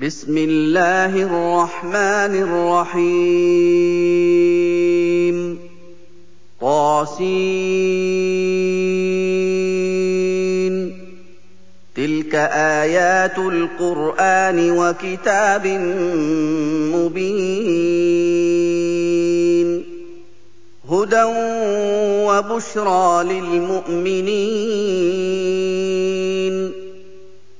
بِسْمِ اللَّهِ الرَّحْمَٰنِ الرَّحِيمِ. طس تِلْكَ آيَاتُ الْقُرْآنِ وَكِتَابٍ مُّبِينٍ. هُدًى وَبُشْرَىٰ لِلْمُؤْمِنِينَ.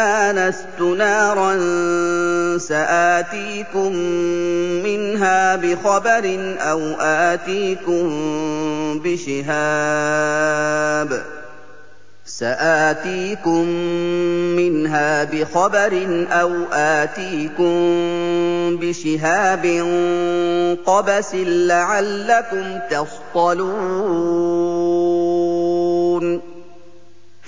آنَسْتُ نَارًا سَآتِيكُم مِّنْهَا بِخَبَرٍ أَوْ آتِيكُم بِشِهَابٍ. قَبَسٍ لَّعَلَّكُمْ تَصْطَلُونَ.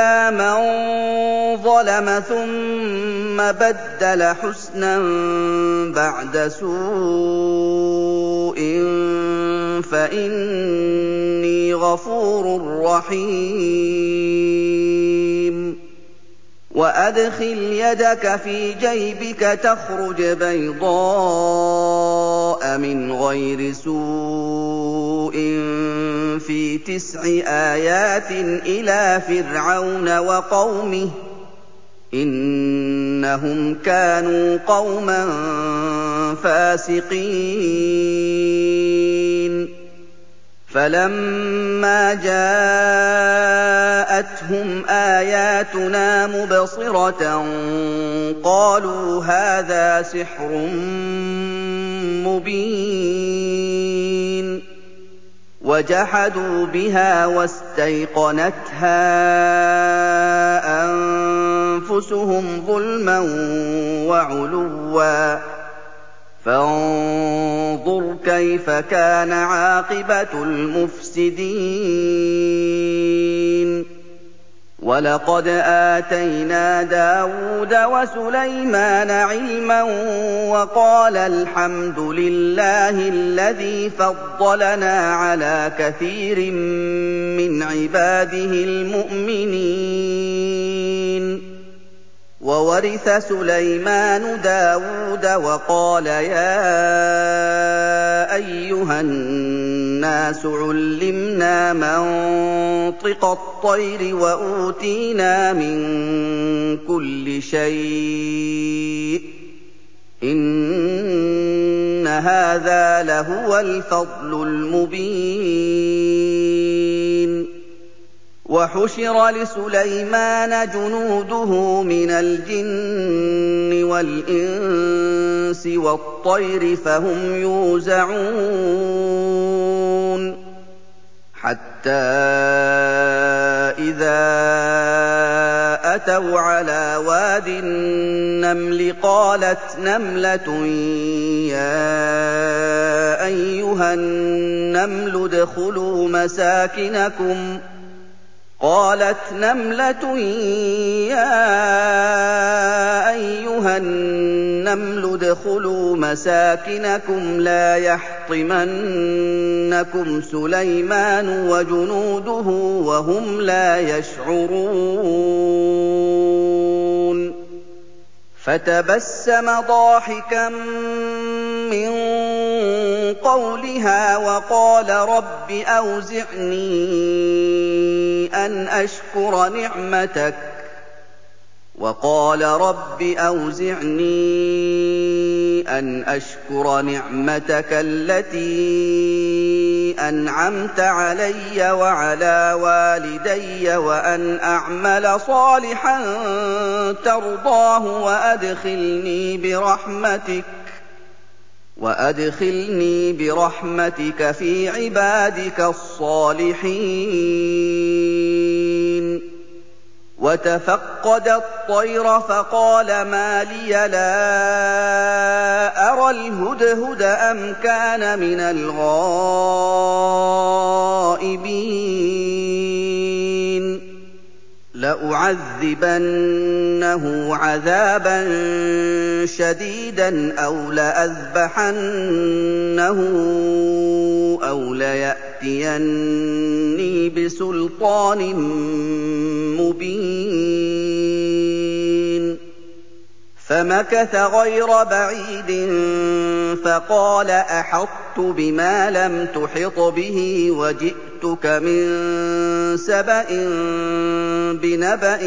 إِلَّا مَن ظَلَمَ ثُمَّ بَدَّلَ حُسْنًا بَعْدَ سُوءٍ فَإِنِّي غَفُورٌ رَّحِيمٌ. وَأَدْخِلْ يَدَكَ فِي جَيْبِكَ تَخْرُجْ بَيْضَاءَ مِنْ غَيْرِ سُوءٍ فِي تِسْعِ آيَاتٍ إِلَىٰ فِرْعَوْنَ وَقَوْمِهِ ۚ إِنَّهُمْ كَانُوا قَوْمًا فَاسِقِينَ. فَلَمَّا جَاءَتْهُمْ آيَاتُنَا مُبْصِرَةً قَالُوا هَٰذَا سِحْرٌ مُّبِينٌ وَجَحَدُوا بِهَا وَاسْتَيْقَنَتْهَا أَنفُسُهُمْ ظُلْمًا وَعُلُوًّا ۚ فَانظُرْ كَيْفَ كَانَ عَاقِبَةُ الْمُفْسِدِينَ. وَلَقَدْ آتَيْنَا دَاوُودَ وَسُلَيْمَانَ عِلْمًا وَقَالَ الْحَمْدُ لِلَّهِ الَّذِي فَضَّلَنَا عَلَىٰ كَثِيرٍ مِّنْ عِبَادِهِ الْمُؤْمِنِينَ. وَوَرِثَ سُلَيْمَانُ دَاوُودَ وَقَالَ يَا أَيُّهَا النَّاسُ عُلِّمْنَا مَنطِقَ الطَّيْرِ وَأُوتِينَا مِن كُلِّ شَيْءٍ ۖ إِنَّ هَٰذَا لَهُوَ الْفَضْلُ الْمُبِينُ وَحُشِرَ لِسُلَيْمَانَ جُنُودُهُ مِنَ الْجِنِّ وَالْإِنسِ وَالطَّيْرِ فَهُمْ يُوزَعُونَ حَتَّىٰ إِذَا أَتَوْا عَلَىٰ وَادِ النَّمْلِ قَالَتْ نَمْلَةٌ يَا أَيُّهَا النَّمْلُ ادْخُلُوا مَسَاكِنَكُمْ ۖ قالت نملة يا أيها النمل ادخلوا مساكنكم لا يحطمنكم سليمان وجنوده وهم لا يشعرون. فتبسم ضاحكا من قولها وقال رب أوزعني أن أشكر نعمتك. وقال رب أوزعني أن أشكر نعمتك التي أنعمت علي وعلى والدي وأن أعمل صالحا ترضاه وأدخلني برحمتك. في عبادك الصالحين. وتفقد الطير فقال ما لي لا أرى الهدهد أم كان من الغائبين. لَأُعَذِّبَنَّهُ عَذَابًا شَدِيدًا أَوْ لَأَذْبَحَنَّهُ أَوْ لَيَأْتِيَنِّي بِسُلْطَانٍ مُّبِينٍ فَمَكَثَ غَيْرَ بَعِيدٍ فَقَالَ أَحَطتُ بِمَا لَمْ تُحِطْ بِهِ وَجِئْتُكَ مِن سَبَإٍ بِنَبَإٍ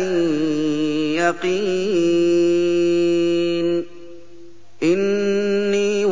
يَقِينٍ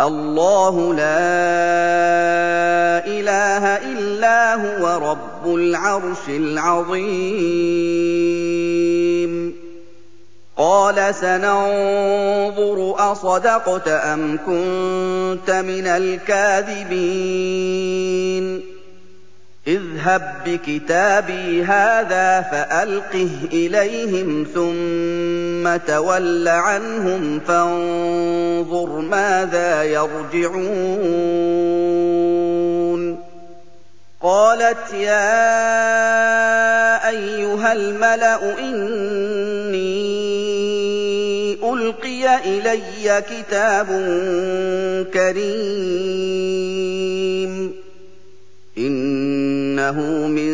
اللَّهُ لَا إِلَٰهَ إِلَّا هُوَ رَبُّ الْعَرْشِ الْعَظِيمِ. قَالَ سَنَنظُرُ أَصَدَقْتَ أَمْ كُنتَ مِنَ الْكَاذِبِينَ. اذْهَب بِّكِتَابِي هَٰذَا فَأَلْقِهْ إِلَيْهِمْ ثُمَّ تَوَلَّ عَنْهُمْ فَانظُرْ مَاذَا يَرْجِعُونَ. قَالَتْ يَا أَيُّهَا الْمَلَأُ إِنِّي أُلْقِيَ إِلَيَّ كِتَابٌ كَرِيمٌ. إِنَّهُ مِن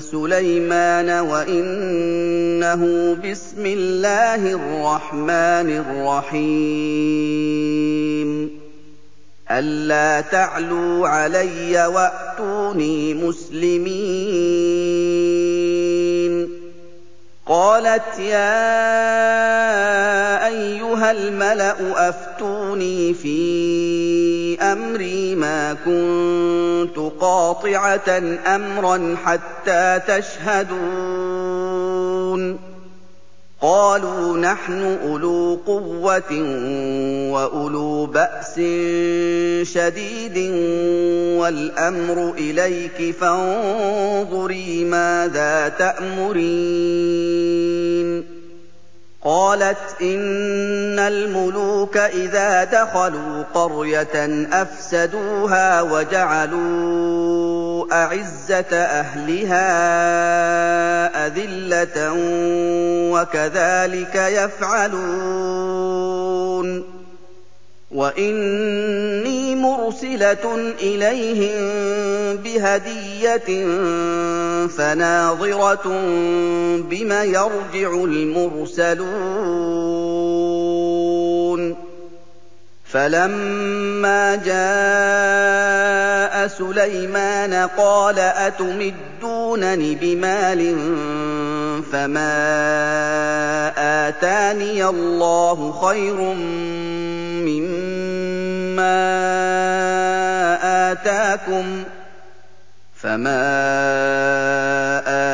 سُلَيْمَانَ وَإِنَّهُ بِسْمِ اللَّهِ الرَّحْمَٰنِ الرَّحِيمِ أَلَّا تَعْلُوا عَلَيَّ وَأْتُونِي مُسْلِمِينَ قَالَتْ يَا أَيُّهَا الْمَلَأُ أَفْتُونِي فِي أَمْرِي مَا كُنتُ قَاطِعَةً أَمْرًا حَتَّىٰ تَشْهَدُونِ. قَالُوا نَحْنُ أُولُو قُوَّةٍ وَأُولُو بَأْسٍ شَدِيدٍ وَالْأَمْرُ إِلَيْكِ فَانظُرِي مَاذَا تَأْمُرِينَ. قالت إن الملوك إذا دخلوا قرية أفسدوها وجعلوا أعزة أهلها أذلة وكذلك يفعلون. وإني مرسلة إليهم بهدية فناظرة بم يرجع المرسلون فلما جاء سليمان قال أتمدونني بمال فما آتاني الله خير مما آتاكم ۖ فما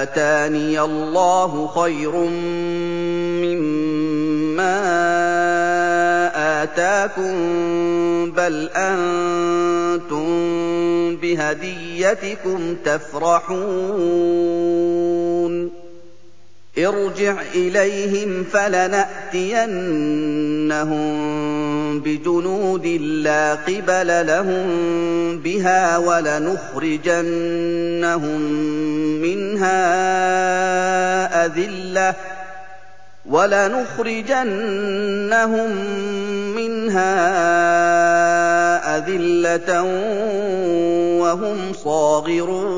آتاني الله خير مما آتاكم بل أنتم بهديتكم تفرحون ارْجِعْ إِلَيْهِمْ فَلَنَأْتِيَنَّهُم بِجُنُودٍ لَّا قِبَلَ لَهُم بِهَا وَلَنُخْرِجَنَّهُم مِّنْهَا أَذِلَّةً وَهُمْ صَاغِرُونَ.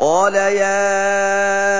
قَالَ يَا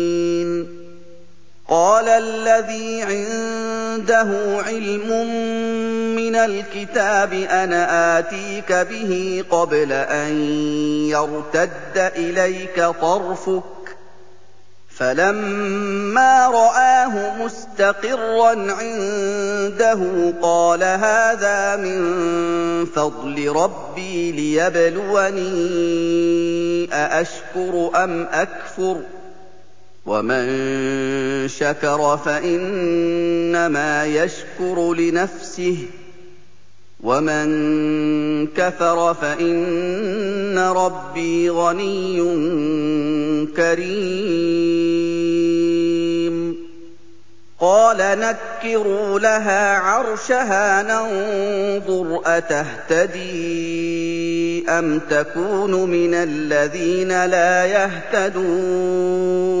قَالَ الَّذِي عِندَهُ عِلْمٌ مِّنَ الْكِتَابِ أَنَا آتِيكَ بِهِ قَبْلَ أَن يَرْتَدَّ إِلَيْكَ طَرْفُكَ. فَلَمَّا رَآهُ مُسْتَقِرًّا عِندَهُ قَالَ هَٰذَا مِن فَضْلِ رَبِّي لِيَبْلُوَنِي أَأَشْكُرُ أَمْ أَكْفُرُ ۖ؟ وَمَن شَكَرَ فَإِنَّمَا يَشْكُرُ لِنَفْسِهِ ۖ وَمَن كَفَرَ فَإِنَّ رَبِّي غَنِيٌّ كَرِيمٌ قَالَ نَكِّرُوا لَهَا عَرْشَهَا نَنظُرْ أَتَهْتَدِي أَمْ تَكُونُ مِنَ الَّذِينَ لَا يَهْتَدُونَ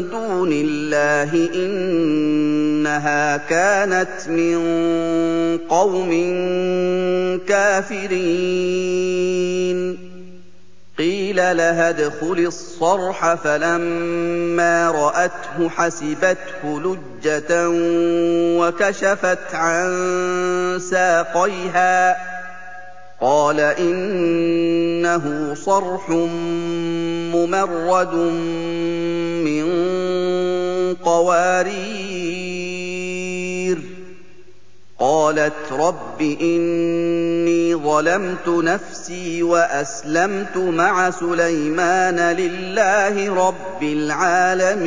دُونِ اللَّهِ ۖ إِنَّهَا كَانَتْ مِن قَوْمٍ كَافِرِينَ. قِيلَ لَهَا ادْخُلِي الصَّرْحَ ۖ فَلَمَّا رَأَتْهُ حَسِبَتْهُ لُجَّةً وَكَشَفَتْ عَن سَاقَيْهَا ۚ. قَالَ إِنَّهُ صَرْحٌ مُّمَرَّدٌ مِّن قَوَارِيرَ. قَالَتْ رَبِّ إِنِّي ظَلَمْتُ نَفْسِي وَأَسْلَمْتُ مَعَ سُلَيْمَانَ لِلَّهِ رَبِّ الْعَالَمِينَ.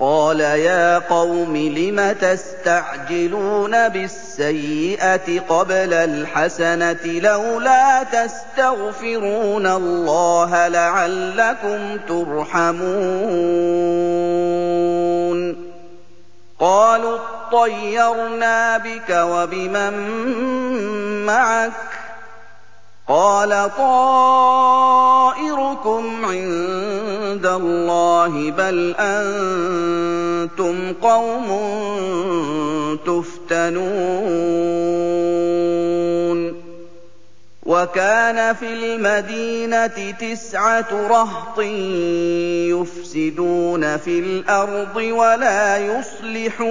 قَالَ يَا قَوْمِ لِمَ تَسْتَعْجِلُونَ بِالسَّيِّئَةِ قَبْلَ الْحَسَنَةِ ۖ لَوْلَا تَسْتَغْفِرُونَ اللَّهَ لَعَلَّكُمْ تُرْحَمُونَ قَالُوا اطَّيَّرْنَا بِكَ وَبِمَن مَّعَكَ ۚ قَالَ طَائِرُكُمْ عِندَ اللَّهِ ۖ بَلْ أَنتُمْ قَوْمٌ تُفْتَنُونَ. وَكَانَ فِي الْمَدِينَةِ تِسْعَةُ رَهْطٍ يُفْسِدُونَ فِي الْأَرْضِ وَلَا يُصْلِحُونَ.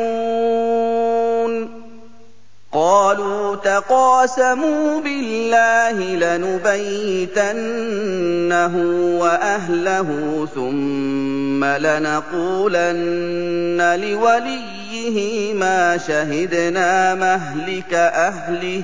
قَالُوا تَقَاسَمُوا بِاللَّهِ لَنُبَيِّتَنَّهُ وَأَهْلَهُ ثُمَّ لَنَقُولَنَّ لِوَلِيِّهِ مَا شَهِدْنَا مَهْلِكَ أَهْلِهِ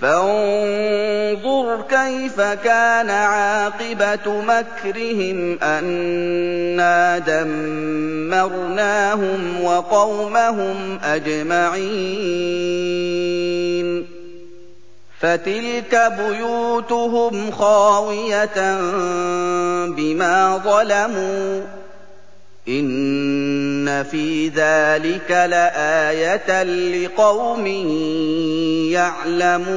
فَانظُرْ كَيْفَ كَانَ عَاقِبَةُ مَكْرِهِمْ أَنَّا دَمَّرْنَاهُمْ وَقَوْمَهُمْ أَجْمَعِينَ. فَتِلْكَ بُيُوتُهُمْ خَاوِيَةً بِمَا ظَلَمُوا ۗ إِنَّ فِي ذَٰلِكَ لَآيَةً لِّقَوْمٍ يَعْلَمُونَ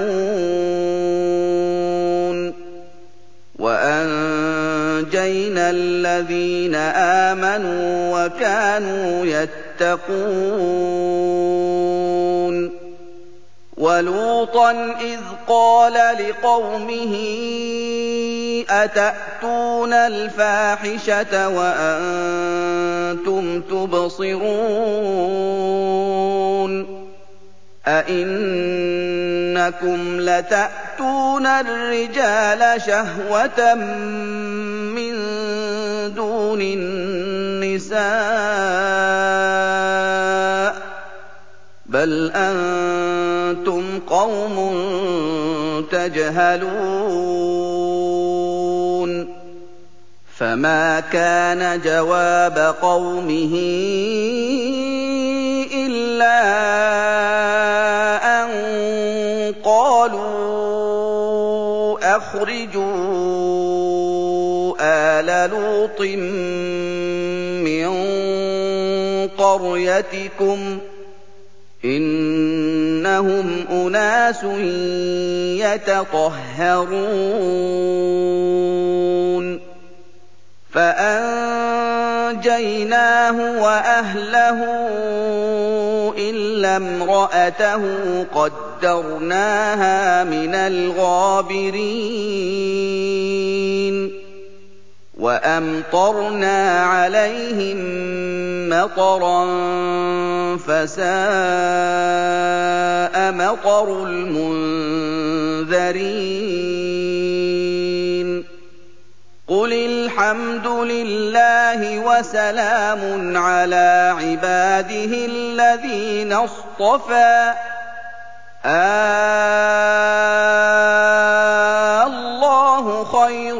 وَأَنجَيْنَا الَّذِينَ آمَنُوا وَكَانُوا يَتَّقُونَ وَلُوطًا إِذْ قَالَ لِقَوْمِهِ أَتَأْتُونَ الْفَاحِشَةَ وَأَنتُمْ تُبْصِرُونَ أَئِنَّكُمْ لَتَأْتُونَ الرِّجَالَ شَهْوَةً مِّن دُونِ النِّسَاءِ ۚ بَلْ أَنتُمْ قَوْمٌ تَجْهَلُونَ فَمَا كَانَ جَوَابَ قَوْمِهِ إِلَّا أَن قَالُوا أَخْرِجُوا آلَ لُوطٍ مِّن قَرْيَتِكُمْ ۖ إِنَّهُمْ أُنَاسٌ يَتَطَهَّرُونَ. فَأَنجَيْنَاهُ وَأَهْلَهُ إِلَّا امْرَأَتَهُ قَدَّرْنَاهَا مِنَ الْغَابِرِينَ. وَأَمْطَرْنَا عَلَيْهِم مَّطَرًا ۖ فَسَاءَ مَطَرُ الْمُنذَرِينَ قُلِ الْحَمْدُ لِلَّهِ وَسَلَامٌ عَلَىٰ عِبَادِهِ الَّذِينَ اصْطَفَىٰ. آللَّهُ خَيْرٌ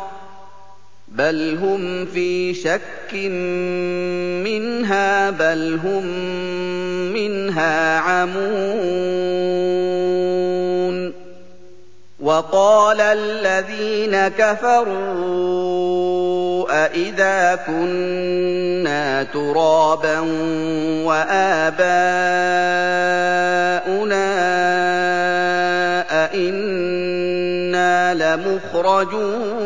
بَلْ هُمْ فِي شَكٍّ مِّنْهَا بَلْ هُم مِّنْهَا عَمُونَ وَقَالَ الَّذِينَ كَفَرُوا أَإِذَا كُنَّا تُرَابًا وَآبَاؤُنَا لَمُخْرَجُونَ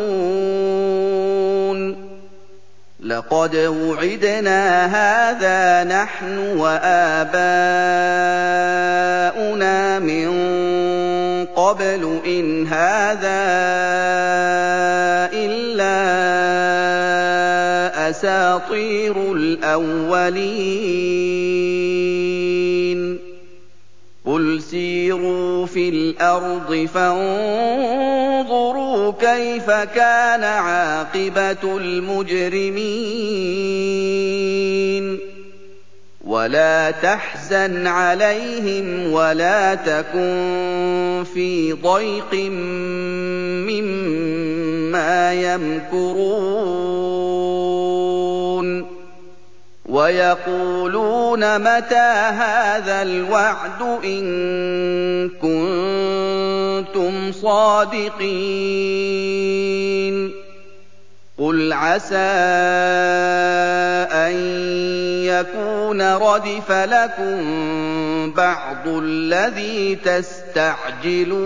لَقَدْ وُعِدْنَا هَٰذَا نَحْنُ وَآبَاؤُنَا مِن قَبْلُ إِنْ هَٰذَا إِلَّا أَسَاطِيرُ الْأَوَّلِينَ. الْأَرْضِ فَانظُرُوا كَيْفَ كَانَ عَاقِبَةُ الْمُجْرِمِينَ. وَلَا تَحْزَنْ عَلَيْهِمْ وَلَا تَكُن فِي ضَيْقٍ مِّمَّا يَمْكُرُونَ. وَيَقُولُونَ مَتَىٰ هَٰذَا الْوَعْدُ إِن كُنتُمْ صَادِقِينَ قُلْ عَسَىٰ أَن يَكُونَ رَدِفَ لَكُم بَعْضُ الَّذِي تَسْتَعْجِلُونَ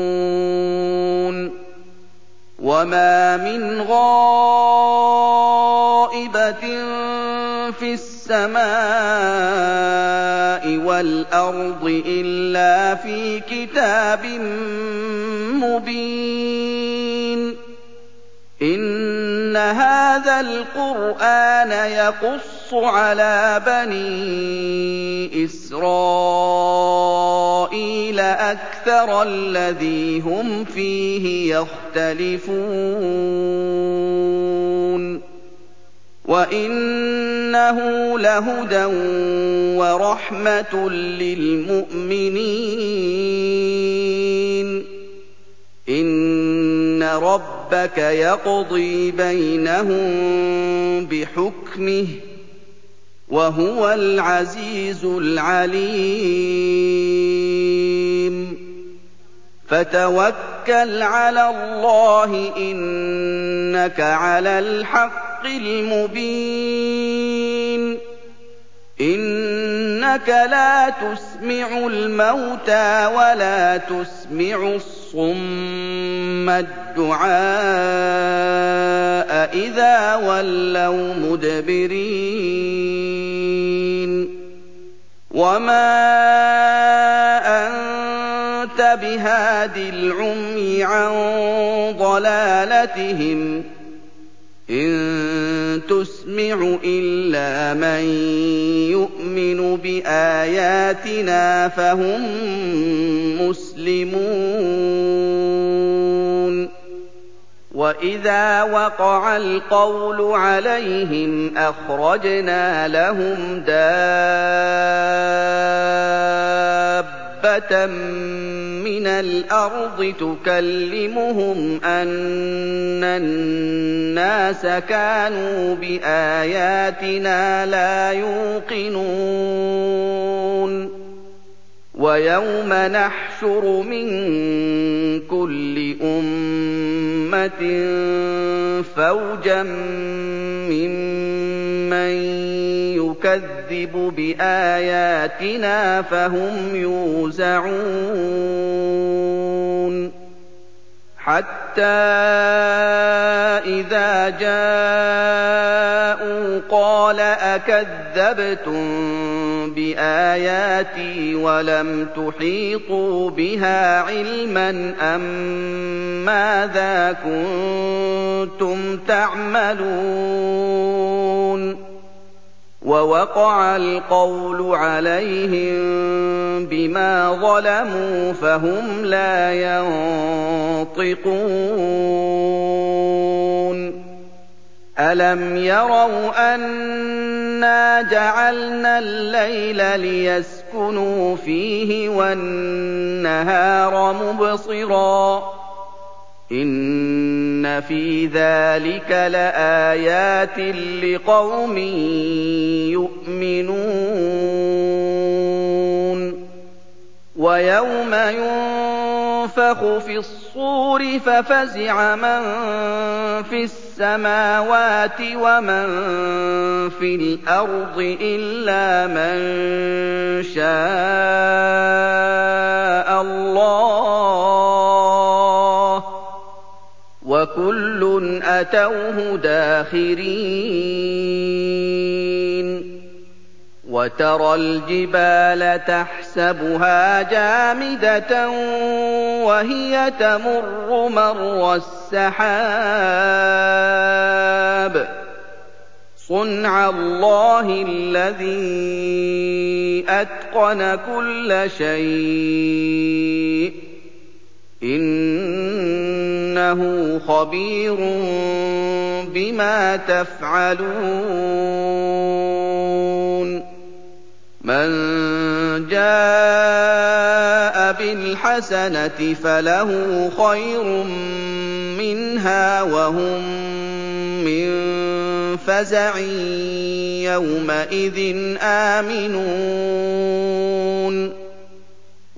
وَمَا مِنْ غَائِبَةٍ فِي السَّمَاءِ وَالْأَرْضِ إِلَّا فِي كِتَابٍ مُّبِينٍ إِنَّ هَٰذَا الْقُرْآنَ يَقُصُّ عَلَىٰ بَنِي إِسْرَائِيلَ أَكْثَرَ الَّذِي هُمْ فِيهِ يَخْتَلِفُونَ. وَإِنَّهُ لَهُدًى وَرَحْمَةٌ لِّلْمُؤْمِنِينَ. إِنَّ رَبَّكَ يَقْضِي بَيْنَهُم بِحُكْمِهِ ۚ وَهُوَ الْعَزِيزُ الْعَلِيمُ. فَتَوَكَّلْ عَلَى اللَّهِ ۖ إِنَّكَ عَلَى الْحَقِّ الْمُبِينِ. إِنَّكَ لَا تُسْمِعُ الْمَوْتَىٰ وَلَا تُسْمِعُ الصُّمَّ الدُّعَاءَ إِذَا وَلَّوْا مُدْبِرِينَ. بِهَادِ الْعُمْيِ عَن ضَلَالَتِهِمْ ۖ إِن تُسْمِعُ إِلَّا مَن يُؤْمِنُ بِآيَاتِنَا فَهُم مُّسْلِمُونَ وَإِذَا وَقَعَ الْقَوْلُ عَلَيْهِمْ أَخْرَجْنَا لَهُمْ دَابَّةً مِّنَ الْأَرْضِ تُكَلِّمُهُمْ أَنَّ النَّاسَ كَانُوا بِآيَاتِنَا لَا يُوقِنُونَ. وَيَوْمَ نَحْشُرُ مِن كُلِّ أُمَّةٍ فَوْجًا مِّمَّن يُكَذِّبُ بِآيَاتِنَا فَهُمْ يُوزَعُونَ حَتَّىٰ إِذَا جَاءُوا قَالَ أَكَذَّبْتُم بِآيَاتِي وَلَمْ تُحِيطُوا بِهَا عِلْمًا أَم مَّاذَا كُنتُمْ تَعْمَلُونَ وَوَقَعَ الْقَوْلُ عَلَيْهِم بِمَا ظَلَمُوا فَهُمْ لَا يَنطِقُونَ. أَلَمْ يَرَوْا أَنَّا جَعَلْنَا اللَّيْلَ لِيَسْكُنُوا فِيهِ وَالنَّهَارَ مُبْصِرًا ۚ. إِنَّ فِي ذَٰلِكَ لَآيَاتٍ لِّقَوْمٍ يُؤْمِنُونَ وَيَوْمَ يُنفَخُ فِي الصُّورِ فَفَزِعَ مَن فِي السَّمَاوَاتِ وَمَن فِي الْأَرْضِ إِلَّا مَن شَاءَ اللَّهُ ۖ وَكُلٌّ أَتَوْهُ دَاخِرِينَ وَتَرَى الْجِبَالَ تَحْسَبُهَا جَامِدَةً وَهِيَ تَمُرُّ مَرَّ السَّحَابِ ۚ صُنْعَ اللَّهِ الَّذِي أَتْقَنَ كُلَّ شَيْءٍ ۚ إِنَّهُ خَبِيرٌ بِمَا تَفْعَلُونَ. مَن جَاءَ بِالْحَسَنَةِ فَلَهُ خَيْرٌ مِّنْهَا وَهُم مِّن فَزَعٍ يَوْمَئِذٍ آمِنُونَ.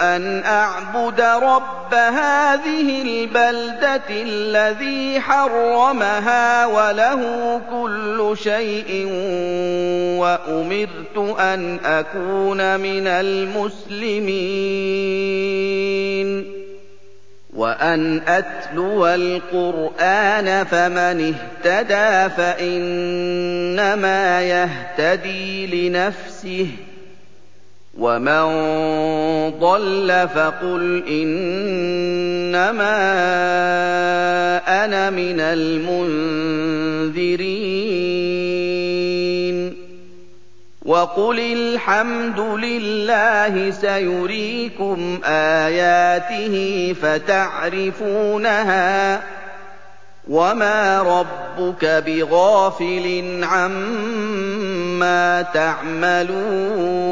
أَنْ أَعْبُدَ رَبَّ هَٰذِهِ الْبَلْدَةِ الَّذِي حَرَّمَهَا وَلَهُ كُلُّ شَيْءٍ وَأُمِرْتُ أَنْ أَكُونَ مِنَ الْمُسْلِمِينَ. وَأَنْ أَتْلُوَ الْقُرْآنَ فَمَنِ اهْتَدَىٰ فَإِنَّمَا يَهْتَدِي لِنَفْسِهِ ۖ. وَمَن ضَلَّ فَقُلْ إِنَّمَا أَنَا مِنَ الْمُنذِرِينَ وَقُلِ الْحَمْدُ لِلَّهِ سَيُرِيكُمْ آيَاتِهِ فَتَعْرِفُونَهَا ۚ وَمَا رَبُّكَ بِغَافِلٍ عَمَّا تَعْمَلُونَ